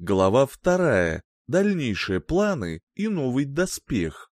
Глава вторая. Дальнейшие планы и новый доспех.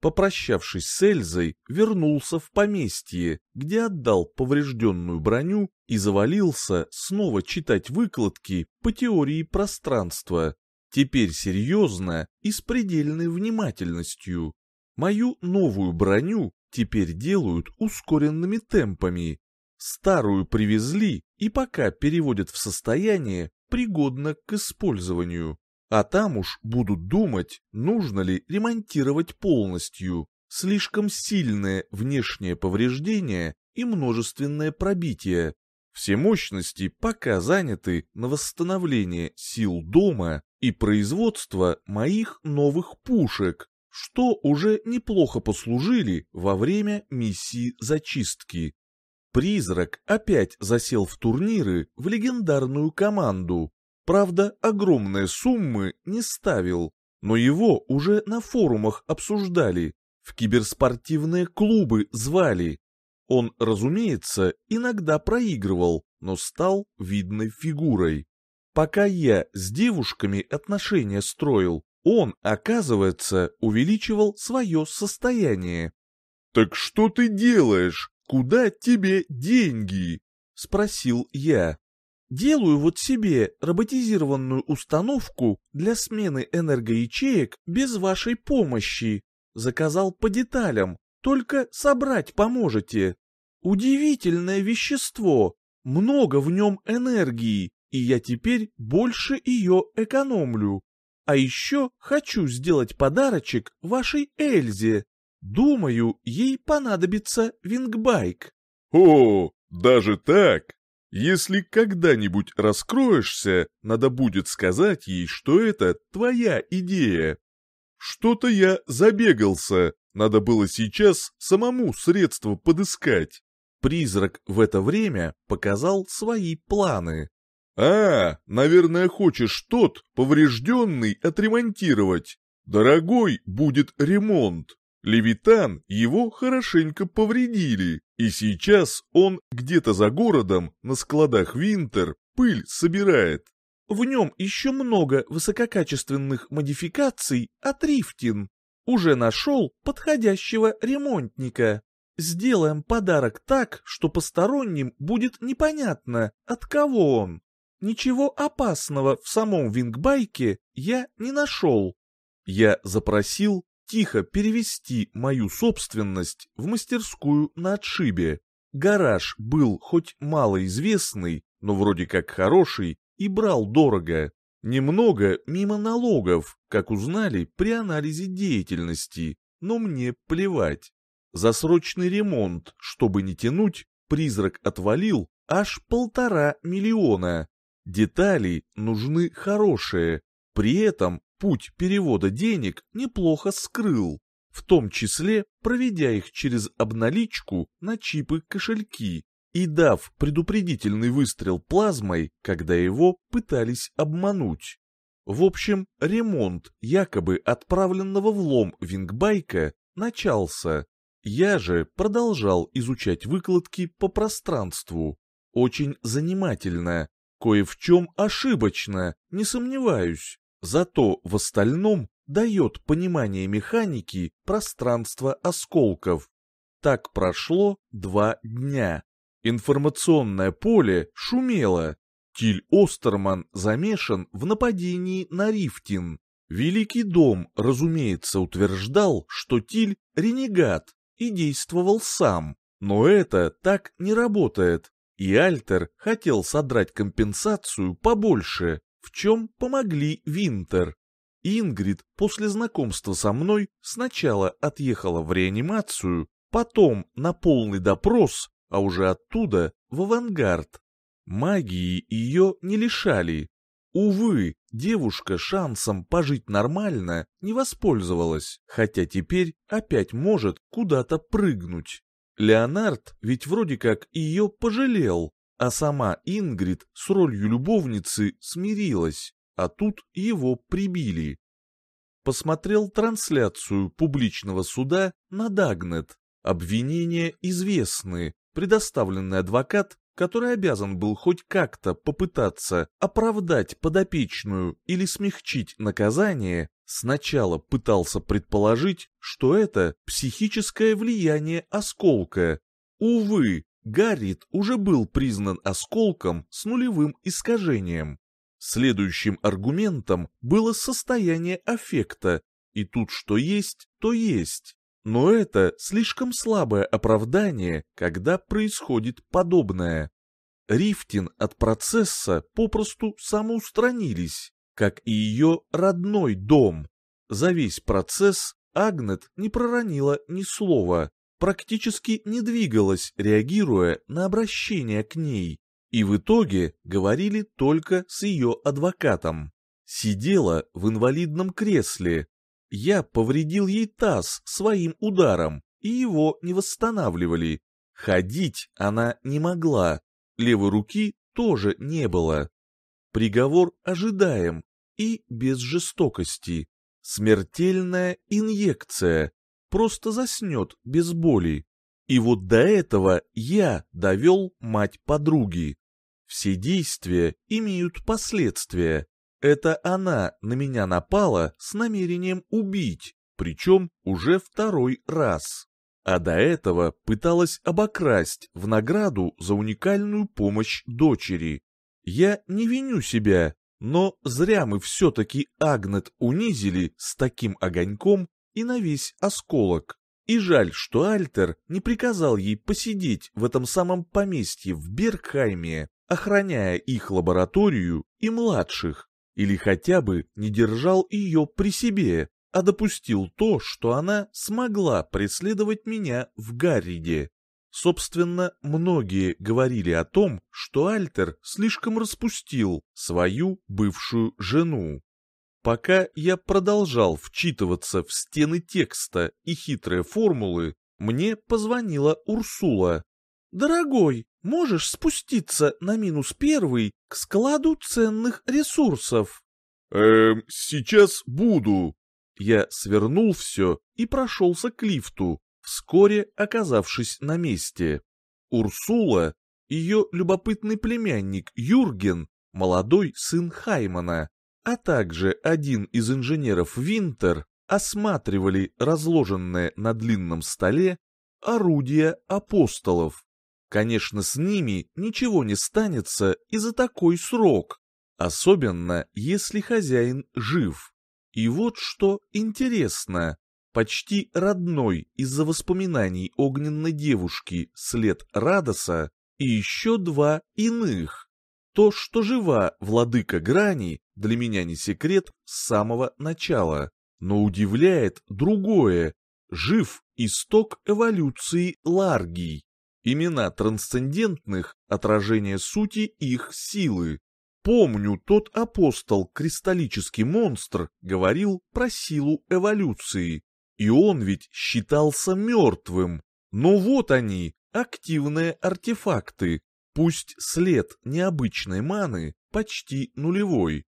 Попрощавшись с Эльзой, вернулся в поместье, где отдал поврежденную броню и завалился снова читать выкладки по теории пространства. Теперь серьезно и с предельной внимательностью. Мою новую броню теперь делают ускоренными темпами. Старую привезли и пока переводят в состояние, пригодно к использованию. А там уж будут думать, нужно ли ремонтировать полностью. Слишком сильное внешнее повреждение и множественное пробитие. Все мощности пока заняты на восстановление сил дома и производство моих новых пушек, что уже неплохо послужили во время миссии зачистки. Призрак опять засел в турниры в легендарную команду. Правда, огромные суммы не ставил, но его уже на форумах обсуждали, в киберспортивные клубы звали. Он, разумеется, иногда проигрывал, но стал видной фигурой. Пока я с девушками отношения строил, он, оказывается, увеличивал свое состояние. «Так что ты делаешь? Куда тебе деньги?» — спросил я. «Делаю вот себе роботизированную установку для смены энергоячеек без вашей помощи. Заказал по деталям, только собрать поможете. Удивительное вещество, много в нем энергии, и я теперь больше ее экономлю. А еще хочу сделать подарочек вашей Эльзе. Думаю, ей понадобится вингбайк. О, даже так? Если когда-нибудь раскроешься, надо будет сказать ей, что это твоя идея. Что-то я забегался, надо было сейчас самому средства подыскать. Призрак в это время показал свои планы. «А, наверное, хочешь тот, поврежденный, отремонтировать. Дорогой будет ремонт. Левитан его хорошенько повредили, и сейчас он где-то за городом на складах Винтер пыль собирает. В нем еще много высококачественных модификаций от Рифтин. Уже нашел подходящего ремонтника. Сделаем подарок так, что посторонним будет непонятно, от кого он. Ничего опасного в самом вингбайке я не нашел. Я запросил тихо перевести мою собственность в мастерскую на отшибе. Гараж был хоть малоизвестный, но вроде как хороший и брал дорого. Немного мимо налогов, как узнали при анализе деятельности, но мне плевать. За срочный ремонт, чтобы не тянуть, призрак отвалил аж полтора миллиона. Детали нужны хорошие, при этом путь перевода денег неплохо скрыл, в том числе проведя их через обналичку на чипы-кошельки и дав предупредительный выстрел плазмой, когда его пытались обмануть. В общем, ремонт якобы отправленного в лом вингбайка начался. Я же продолжал изучать выкладки по пространству. Очень занимательно, кое в чем ошибочно, не сомневаюсь, зато в остальном дает понимание механики пространства осколков. Так прошло два дня. Информационное поле шумело. Тиль Остерман замешан в нападении на Рифтин. Великий дом, разумеется, утверждал, что Тиль — ренегат и действовал сам. Но это так не работает. И Альтер хотел содрать компенсацию побольше, в чем помогли Винтер. Ингрид после знакомства со мной сначала отъехала в реанимацию, потом на полный допрос, а уже оттуда в авангард. Магии ее не лишали. Увы, девушка шансом пожить нормально не воспользовалась, хотя теперь опять может куда-то прыгнуть. Леонард ведь вроде как ее пожалел, а сама Ингрид с ролью любовницы смирилась, а тут его прибили. Посмотрел трансляцию публичного суда на Дагнет. Обвинения известны, предоставленный адвокат который обязан был хоть как-то попытаться оправдать подопечную или смягчить наказание, сначала пытался предположить, что это психическое влияние осколка. Увы, Гаррит уже был признан осколком с нулевым искажением. Следующим аргументом было состояние аффекта, и тут что есть, то есть. Но это слишком слабое оправдание, когда происходит подобное. Рифтин от процесса попросту самоустранились, как и ее родной дом. За весь процесс Агнет не проронила ни слова, практически не двигалась, реагируя на обращение к ней, и в итоге говорили только с ее адвокатом. Сидела в инвалидном кресле, я повредил ей таз своим ударом, и его не восстанавливали. Ходить она не могла, левой руки тоже не было. Приговор ожидаем и без жестокости. Смертельная инъекция. Просто заснет без боли. И вот до этого я довел мать подруги. Все действия имеют последствия, это она на меня напала с намерением убить, причем уже второй раз. А до этого пыталась обокрасть в награду за уникальную помощь дочери. Я не виню себя, но зря мы все-таки Агнет унизили с таким огоньком и на весь осколок. И жаль, что Альтер не приказал ей посидеть в этом самом поместье в Бергхайме, охраняя их лабораторию и младших или хотя бы не держал ее при себе, а допустил то, что она смогла преследовать меня в Гарриде. Собственно, многие говорили о том, что Альтер слишком распустил свою бывшую жену. Пока я продолжал вчитываться в стены текста и хитрые формулы, мне позвонила Урсула. «Дорогой, можешь спуститься на минус первый к складу ценных ресурсов?» «Эм, сейчас буду». Я свернул все и прошелся к лифту, вскоре оказавшись на месте. Урсула, ее любопытный племянник Юрген, молодой сын Хаймана, а также один из инженеров Винтер осматривали разложенное на длинном столе орудия апостолов. Конечно, с ними ничего не станется и за такой срок, особенно если хозяин жив. И вот что интересно, почти родной из-за воспоминаний огненной девушки след Радоса и еще два иных. То, что жива владыка грани, для меня не секрет с самого начала, но удивляет другое. Жив исток эволюции Ларгий. Имена трансцендентных — отражение сути их силы. Помню, тот апостол-кристаллический монстр говорил про силу эволюции. И он ведь считался мертвым. Но вот они, активные артефакты. Пусть след необычной маны почти нулевой.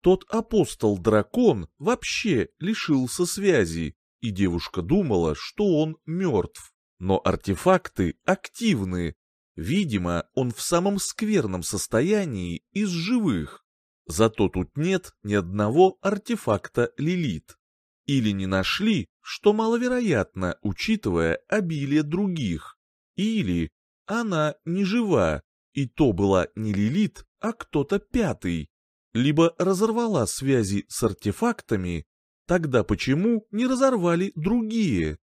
Тот апостол-дракон вообще лишился связи, и девушка думала, что он мертв но артефакты активны. Видимо, он в самом скверном состоянии из живых. Зато тут нет ни одного артефакта Лилит. Или не нашли, что маловероятно, учитывая обилие других. Или она не жива, и то была не Лилит, а кто-то пятый. Либо разорвала связи с артефактами, тогда почему не разорвали другие?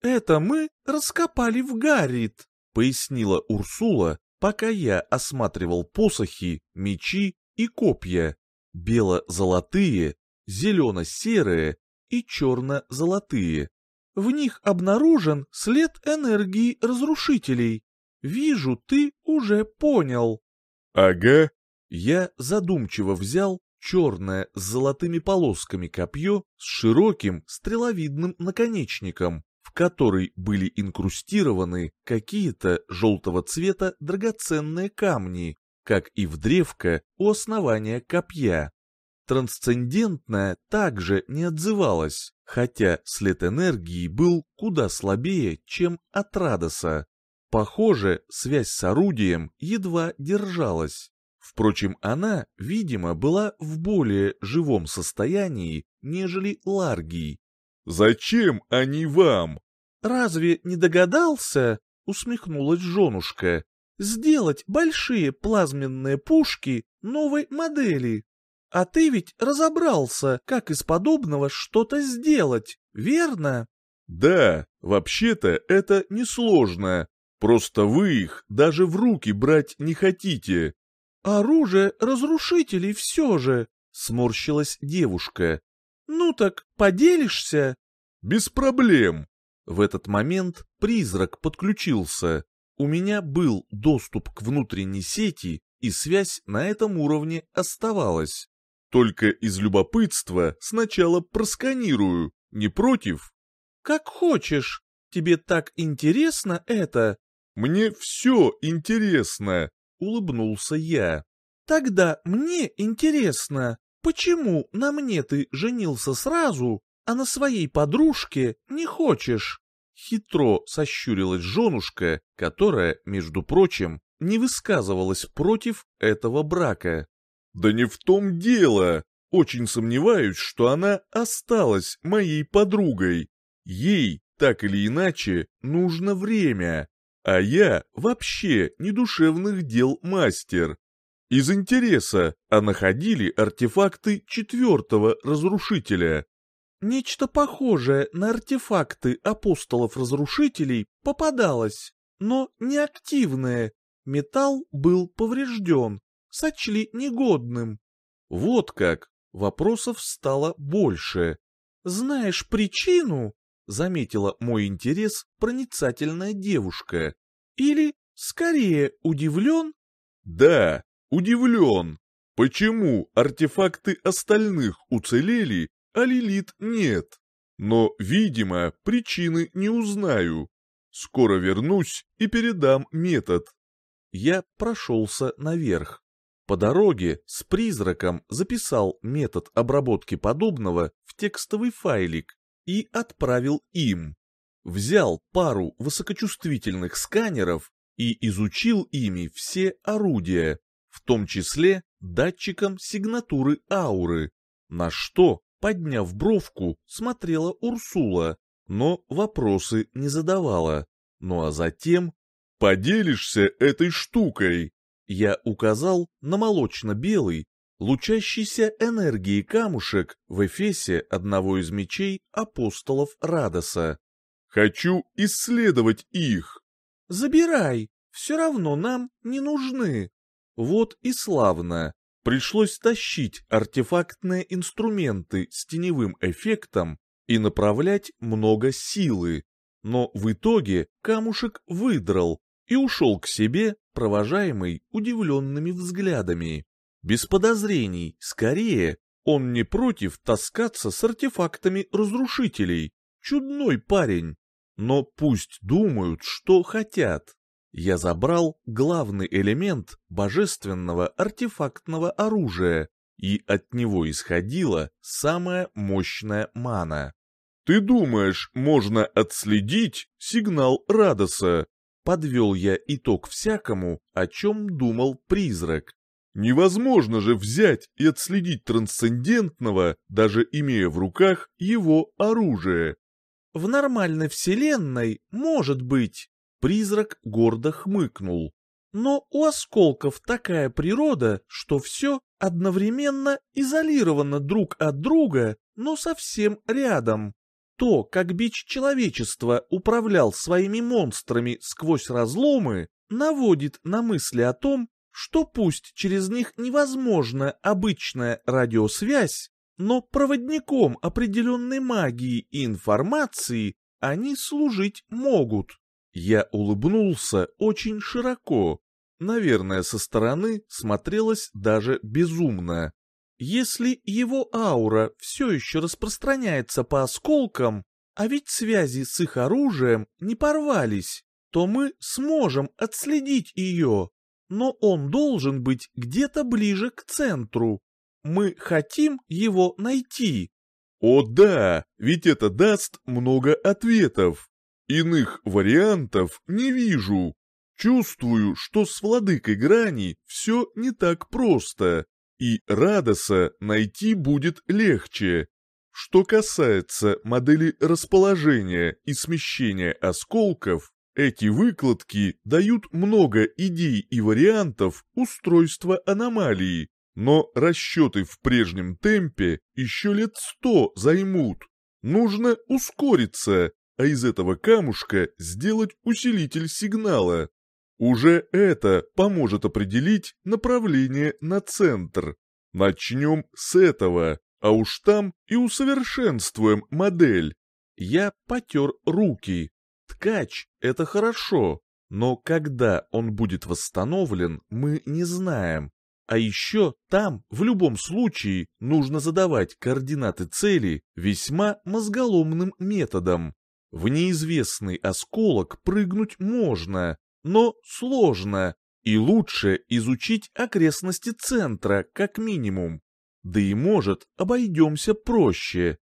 «Это мы раскопали в Гаррит», — пояснила Урсула, пока я осматривал посохи, мечи и копья. Бело-золотые, зелено-серые и черно-золотые. В них обнаружен след энергии разрушителей. Вижу, ты уже понял. Ага. Я задумчиво взял черное с золотыми полосками копье с широким стреловидным наконечником которой были инкрустированы какие-то желтого цвета драгоценные камни, как и в древко у основания копья. Трансцендентная также не отзывалась, хотя след энергии был куда слабее, чем от Радоса. Похоже, связь с орудием едва держалась. Впрочем, она, видимо, была в более живом состоянии, нежели Ларгий. «Зачем они вам?» «Разве не догадался?» — усмехнулась женушка. «Сделать большие плазменные пушки новой модели. А ты ведь разобрался, как из подобного что-то сделать, верно?» «Да, вообще-то это несложно. Просто вы их даже в руки брать не хотите». «Оружие разрушителей все же», — сморщилась девушка. «Ну так поделишься?» «Без проблем». В этот момент призрак подключился. У меня был доступ к внутренней сети, и связь на этом уровне оставалась. Только из любопытства сначала просканирую, не против? Как хочешь. Тебе так интересно это? Мне все интересно, улыбнулся я. Тогда мне интересно, почему на мне ты женился сразу, а на своей подружке не хочешь?» Хитро сощурилась женушка, которая, между прочим, не высказывалась против этого брака. «Да не в том дело. Очень сомневаюсь, что она осталась моей подругой. Ей, так или иначе, нужно время. А я вообще не душевных дел мастер. Из интереса, а находили артефакты четвертого разрушителя. Нечто похожее на артефакты апостолов-разрушителей попадалось, но неактивное. Металл был поврежден, сочли негодным. Вот как, вопросов стало больше. Знаешь причину? Заметила мой интерес проницательная девушка. Или, скорее, удивлен? Да, удивлен. Почему артефакты остальных уцелели, а Лилит нет. Но, видимо, причины не узнаю. Скоро вернусь и передам метод. Я прошелся наверх. По дороге с призраком записал метод обработки подобного в текстовый файлик и отправил им. Взял пару высокочувствительных сканеров и изучил ими все орудия, в том числе датчиком сигнатуры ауры, на что Подняв бровку, смотрела Урсула, но вопросы не задавала. Ну а затем... «Поделишься этой штукой!» Я указал на молочно-белый, лучащийся энергией камушек в эфесе одного из мечей апостолов Радоса. «Хочу исследовать их!» «Забирай, все равно нам не нужны!» Вот и славно пришлось тащить артефактные инструменты с теневым эффектом и направлять много силы. Но в итоге камушек выдрал и ушел к себе, провожаемый удивленными взглядами. Без подозрений, скорее, он не против таскаться с артефактами разрушителей. Чудной парень. Но пусть думают, что хотят я забрал главный элемент божественного артефактного оружия, и от него исходила самая мощная мана. «Ты думаешь, можно отследить сигнал Радоса?» Подвел я итог всякому, о чем думал призрак. Невозможно же взять и отследить трансцендентного, даже имея в руках его оружие. В нормальной вселенной может быть, Призрак гордо хмыкнул. Но у осколков такая природа, что все одновременно изолировано друг от друга, но совсем рядом. То, как бич человечества управлял своими монстрами сквозь разломы, наводит на мысли о том, что пусть через них невозможна обычная радиосвязь, но проводником определенной магии и информации они служить могут. Я улыбнулся очень широко. Наверное, со стороны смотрелось даже безумно. Если его аура все еще распространяется по осколкам, а ведь связи с их оружием не порвались, то мы сможем отследить ее. Но он должен быть где-то ближе к центру. Мы хотим его найти. О да, ведь это даст много ответов. Иных вариантов не вижу. Чувствую, что с владыкой грани все не так просто, и Радоса найти будет легче. Что касается модели расположения и смещения осколков, эти выкладки дают много идей и вариантов устройства аномалии, но расчеты в прежнем темпе еще лет сто займут. Нужно ускориться, а из этого камушка сделать усилитель сигнала. Уже это поможет определить направление на центр. Начнем с этого, а уж там и усовершенствуем модель. Я потер руки. Ткач — это хорошо, но когда он будет восстановлен, мы не знаем. А еще там, в любом случае, нужно задавать координаты цели весьма мозголомным методом. В неизвестный осколок прыгнуть можно, но сложно, и лучше изучить окрестности центра, как минимум. Да и может, обойдемся проще.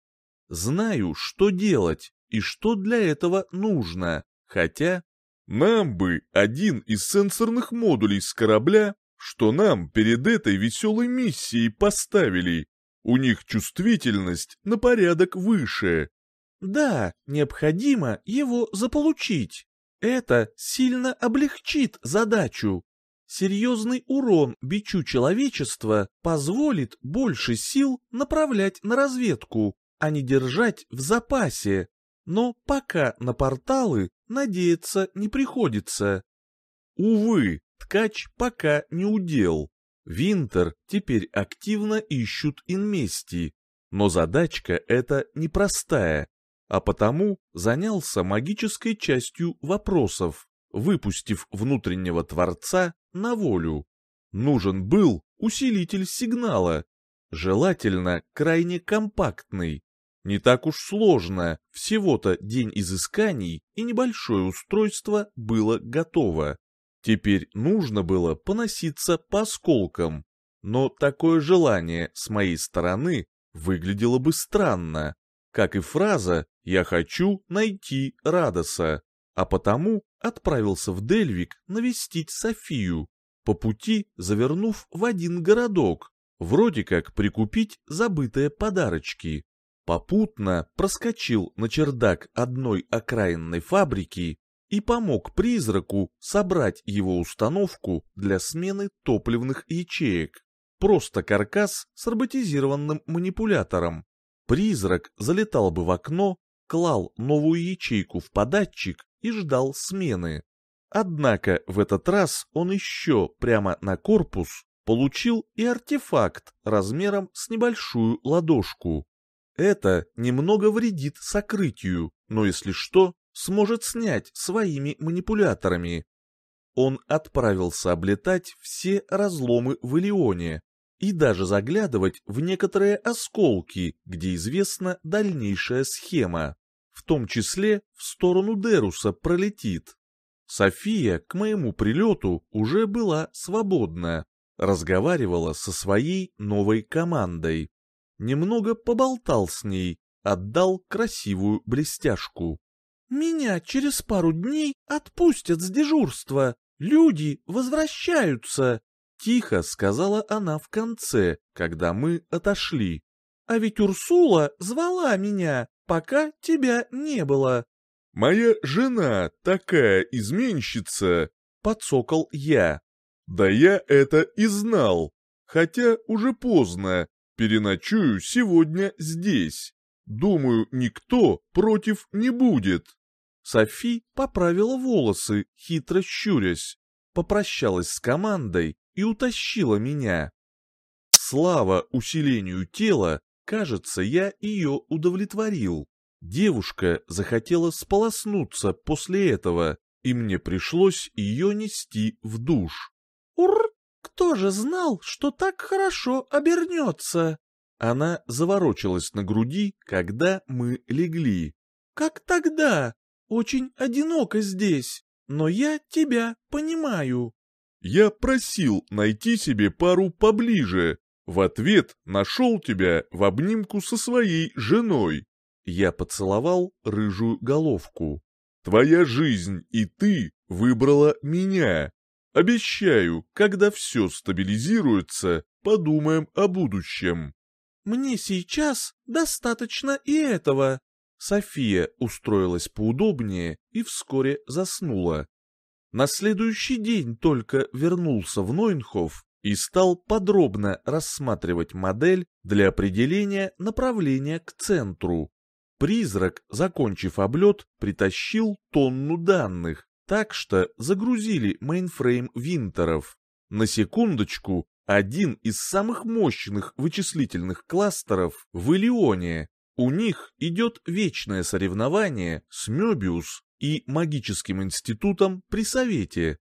Знаю, что делать и что для этого нужно, хотя... Нам бы один из сенсорных модулей с корабля что нам перед этой веселой миссией поставили. У них чувствительность на порядок выше. Да, необходимо его заполучить. Это сильно облегчит задачу. Серьезный урон бичу человечества позволит больше сил направлять на разведку, а не держать в запасе. Но пока на порталы надеяться не приходится. Увы, Ткач пока не удел. Винтер теперь активно ищут инмести, но задачка эта непростая, а потому занялся магической частью вопросов, выпустив внутреннего Творца на волю. Нужен был усилитель сигнала, желательно крайне компактный. Не так уж сложно, всего-то день изысканий и небольшое устройство было готово. Теперь нужно было поноситься по осколкам, но такое желание с моей стороны выглядело бы странно, как и фраза «я хочу найти Радоса», а потому отправился в Дельвик навестить Софию, по пути завернув в один городок, вроде как прикупить забытые подарочки. Попутно проскочил на чердак одной окраинной фабрики и помог призраку собрать его установку для смены топливных ячеек. Просто каркас с роботизированным манипулятором. Призрак залетал бы в окно, клал новую ячейку в податчик и ждал смены. Однако в этот раз он еще прямо на корпус получил и артефакт размером с небольшую ладошку. Это немного вредит сокрытию, но если что, сможет снять своими манипуляторами. Он отправился облетать все разломы в Илионе и даже заглядывать в некоторые осколки, где известна дальнейшая схема, в том числе в сторону Деруса пролетит. София к моему прилету уже была свободна, разговаривала со своей новой командой. Немного поболтал с ней, отдал красивую блестяшку. Меня через пару дней отпустят с дежурства. Люди возвращаются, тихо сказала она в конце, когда мы отошли. А ведь Урсула звала меня, пока тебя не было. Моя жена такая изменщица, подсокол я. Да я это и знал. Хотя уже поздно. Переночую сегодня здесь. Думаю, никто против не будет. Софи поправила волосы, хитро щурясь, попрощалась с командой и утащила меня. Слава усилению тела, кажется, я ее удовлетворил. Девушка захотела сполоснуться после этого, и мне пришлось ее нести в душ. «Ур! Кто же знал, что так хорошо обернется?» Она заворочилась на груди, когда мы легли. «Как тогда? Очень одиноко здесь, но я тебя понимаю». «Я просил найти себе пару поближе. В ответ нашел тебя в обнимку со своей женой». Я поцеловал рыжую головку. «Твоя жизнь и ты выбрала меня. Обещаю, когда все стабилизируется, подумаем о будущем. Мне сейчас достаточно и этого. София устроилась поудобнее и вскоре заснула. На следующий день только вернулся в Нойнхоф и стал подробно рассматривать модель для определения направления к центру. Призрак, закончив облет, притащил тонну данных, так что загрузили мейнфрейм Винтеров. На секундочку, один из самых мощных вычислительных кластеров в Илионе. У них идет вечное соревнование с Мёбиус и магическим институтом при Совете.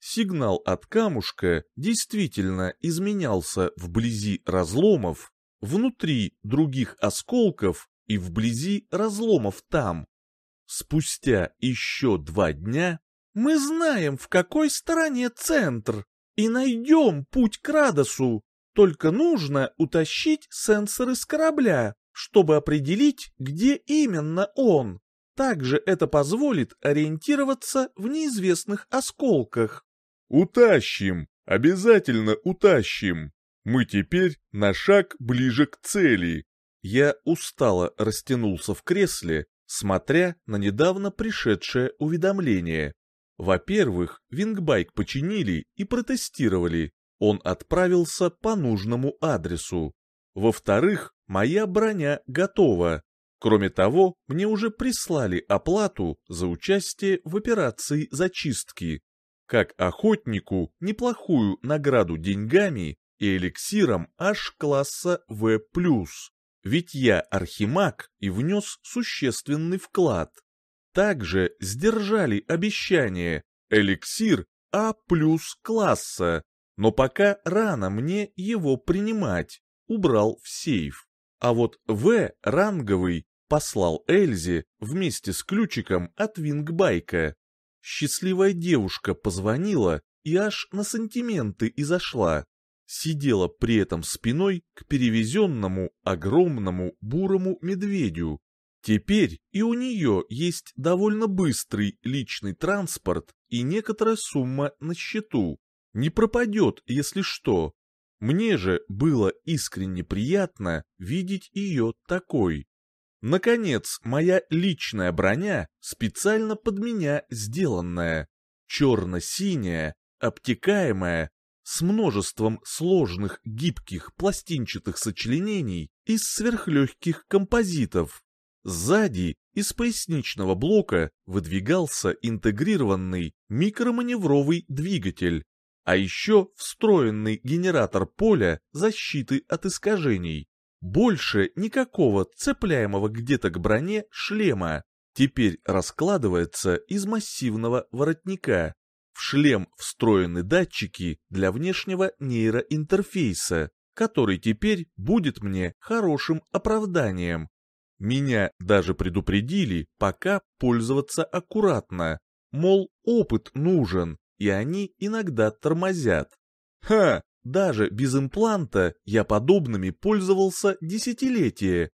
Сигнал от камушка действительно изменялся вблизи разломов, внутри других осколков и вблизи разломов там. Спустя еще два дня мы знаем, в какой стороне центр, и найдем путь к Радосу. Только нужно утащить сенсоры с корабля, чтобы определить, где именно он. Также это позволит ориентироваться в неизвестных осколках. Утащим, обязательно утащим. Мы теперь на шаг ближе к цели. Я устало растянулся в кресле, смотря на недавно пришедшее уведомление. Во-первых, вингбайк починили и протестировали. Он отправился по нужному адресу. Во-вторых, моя броня готова. Кроме того, мне уже прислали оплату за участие в операции зачистки. Как охотнику неплохую награду деньгами и эликсиром аж класса В+. Ведь я архимаг и внес существенный вклад. Также сдержали обещание эликсир А плюс класса, но пока рано мне его принимать, убрал в сейф. А вот В ранговый послал Эльзе вместе с ключиком от вингбайка. Счастливая девушка позвонила и аж на сантименты изошла. Сидела при этом спиной к перевезенному огромному бурому медведю, Теперь и у нее есть довольно быстрый личный транспорт и некоторая сумма на счету. Не пропадет, если что. Мне же было искренне приятно видеть ее такой. Наконец, моя личная броня специально под меня сделанная. Черно-синяя, обтекаемая, с множеством сложных гибких пластинчатых сочленений из сверхлегких композитов. Сзади из поясничного блока выдвигался интегрированный микроманевровый двигатель, а еще встроенный генератор поля защиты от искажений. Больше никакого цепляемого где-то к броне шлема. Теперь раскладывается из массивного воротника. В шлем встроены датчики для внешнего нейроинтерфейса, который теперь будет мне хорошим оправданием меня даже предупредили пока пользоваться аккуратно, мол, опыт нужен, и они иногда тормозят. Ха, даже без импланта я подобными пользовался десятилетия.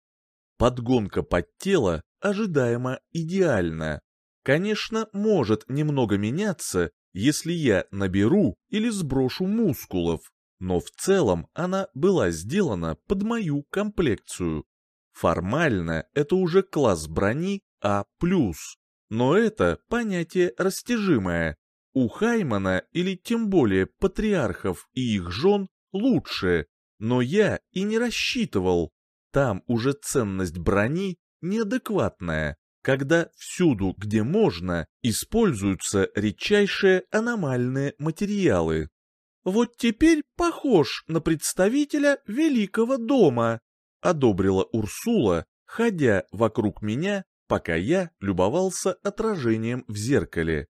Подгонка под тело ожидаемо идеальна. Конечно, может немного меняться, если я наберу или сброшу мускулов, но в целом она была сделана под мою комплекцию. Формально это уже класс брони А+, но это понятие растяжимое. У Хаймана или тем более патриархов и их жен лучше, но я и не рассчитывал. Там уже ценность брони неадекватная, когда всюду, где можно, используются редчайшие аномальные материалы. Вот теперь похож на представителя Великого дома, — одобрила Урсула, ходя вокруг меня, пока я любовался отражением в зеркале.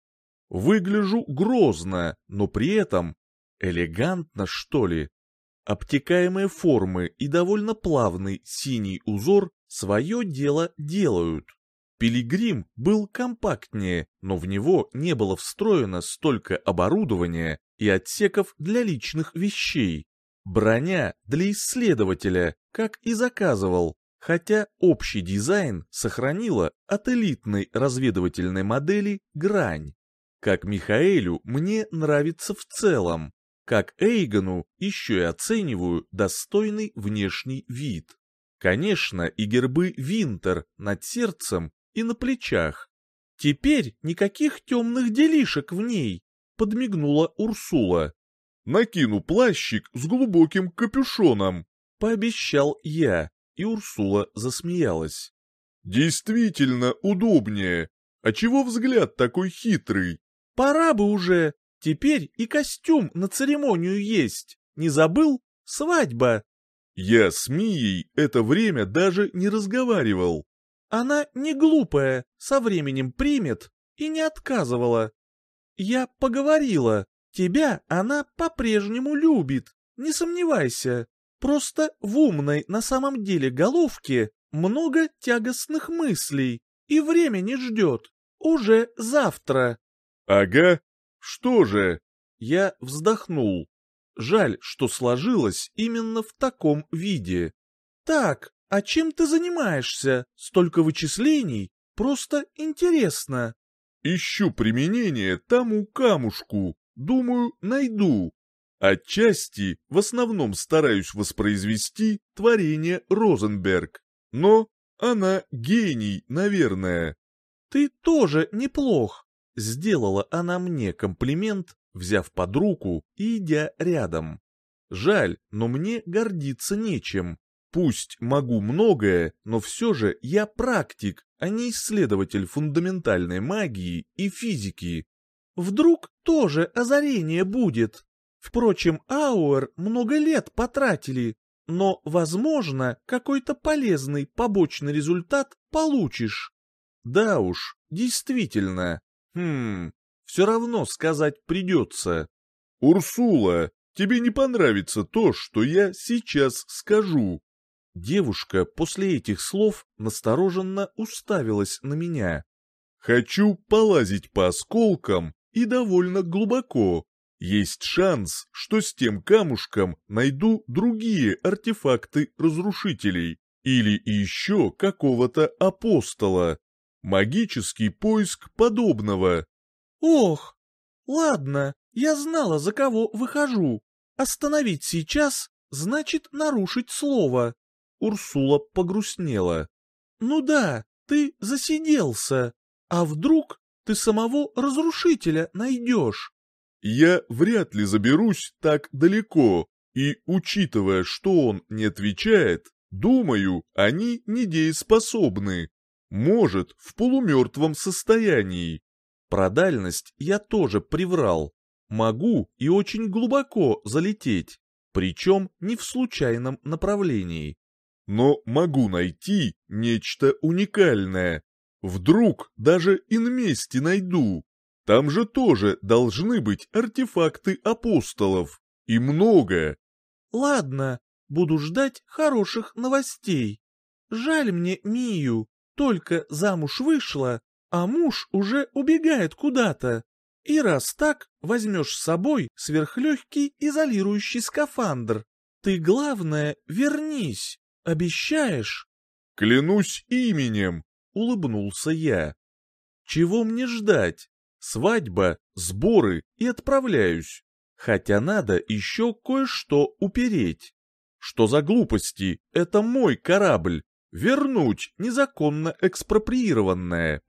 Выгляжу грозно, но при этом элегантно, что ли. Обтекаемые формы и довольно плавный синий узор свое дело делают. Пилигрим был компактнее, но в него не было встроено столько оборудования и отсеков для личных вещей. Броня для исследователя, как и заказывал, хотя общий дизайн сохранила от элитной разведывательной модели грань. Как Михаэлю мне нравится в целом, как Эйгону еще и оцениваю достойный внешний вид. Конечно, и гербы Винтер над сердцем и на плечах. Теперь никаких темных делишек в ней, подмигнула Урсула. Накину плащик с глубоким капюшоном, пообещал я, и Урсула засмеялась. Действительно удобнее. А чего взгляд такой хитрый? Пора бы уже. Теперь и костюм на церемонию есть. Не забыл? Свадьба. Я с Мией это время даже не разговаривал. Она не глупая, со временем примет и не отказывала. Я поговорила, тебя она по-прежнему любит, не сомневайся. Просто в умной на самом деле головке много тягостных мыслей, и время не ждет. Уже завтра. Ага, что же? Я вздохнул. Жаль, что сложилось именно в таком виде. Так, а чем ты занимаешься? Столько вычислений? Просто интересно. Ищу применение тому камушку. Думаю, найду. Отчасти в основном стараюсь воспроизвести творение Розенберг. Но она гений, наверное. Ты тоже неплох. Сделала она мне комплимент, взяв под руку и идя рядом. Жаль, но мне гордиться нечем. Пусть могу многое, но все же я практик, а не исследователь фундаментальной магии и физики. Вдруг тоже озарение будет. Впрочем, Ауэр много лет потратили, но, возможно, какой-то полезный побочный результат получишь. Да уж, действительно. Хм, все равно сказать придется. Урсула, тебе не понравится то, что я сейчас скажу. Девушка после этих слов настороженно уставилась на меня. «Хочу полазить по осколкам и довольно глубоко. Есть шанс, что с тем камушком найду другие артефакты разрушителей или еще какого-то апостола. Магический поиск подобного». «Ох, ладно, я знала, за кого выхожу. Остановить сейчас значит нарушить слово. Урсула погрустнела. «Ну да, ты засиделся. А вдруг ты самого разрушителя найдешь?» «Я вряд ли заберусь так далеко, и, учитывая, что он не отвечает, думаю, они недееспособны. Может, в полумертвом состоянии. Про дальность я тоже приврал. Могу и очень глубоко залететь, причем не в случайном направлении но могу найти нечто уникальное. Вдруг даже инмести найду. Там же тоже должны быть артефакты апостолов. И много. Ладно, буду ждать хороших новостей. Жаль мне Мию, только замуж вышла, а муж уже убегает куда-то. И раз так, возьмешь с собой сверхлегкий изолирующий скафандр. Ты, главное, вернись. Обещаешь?» «Клянусь именем!» — улыбнулся я. «Чего мне ждать? Свадьба, сборы и отправляюсь. Хотя надо еще кое-что упереть. Что за глупости? Это мой корабль. Вернуть незаконно экспроприированное.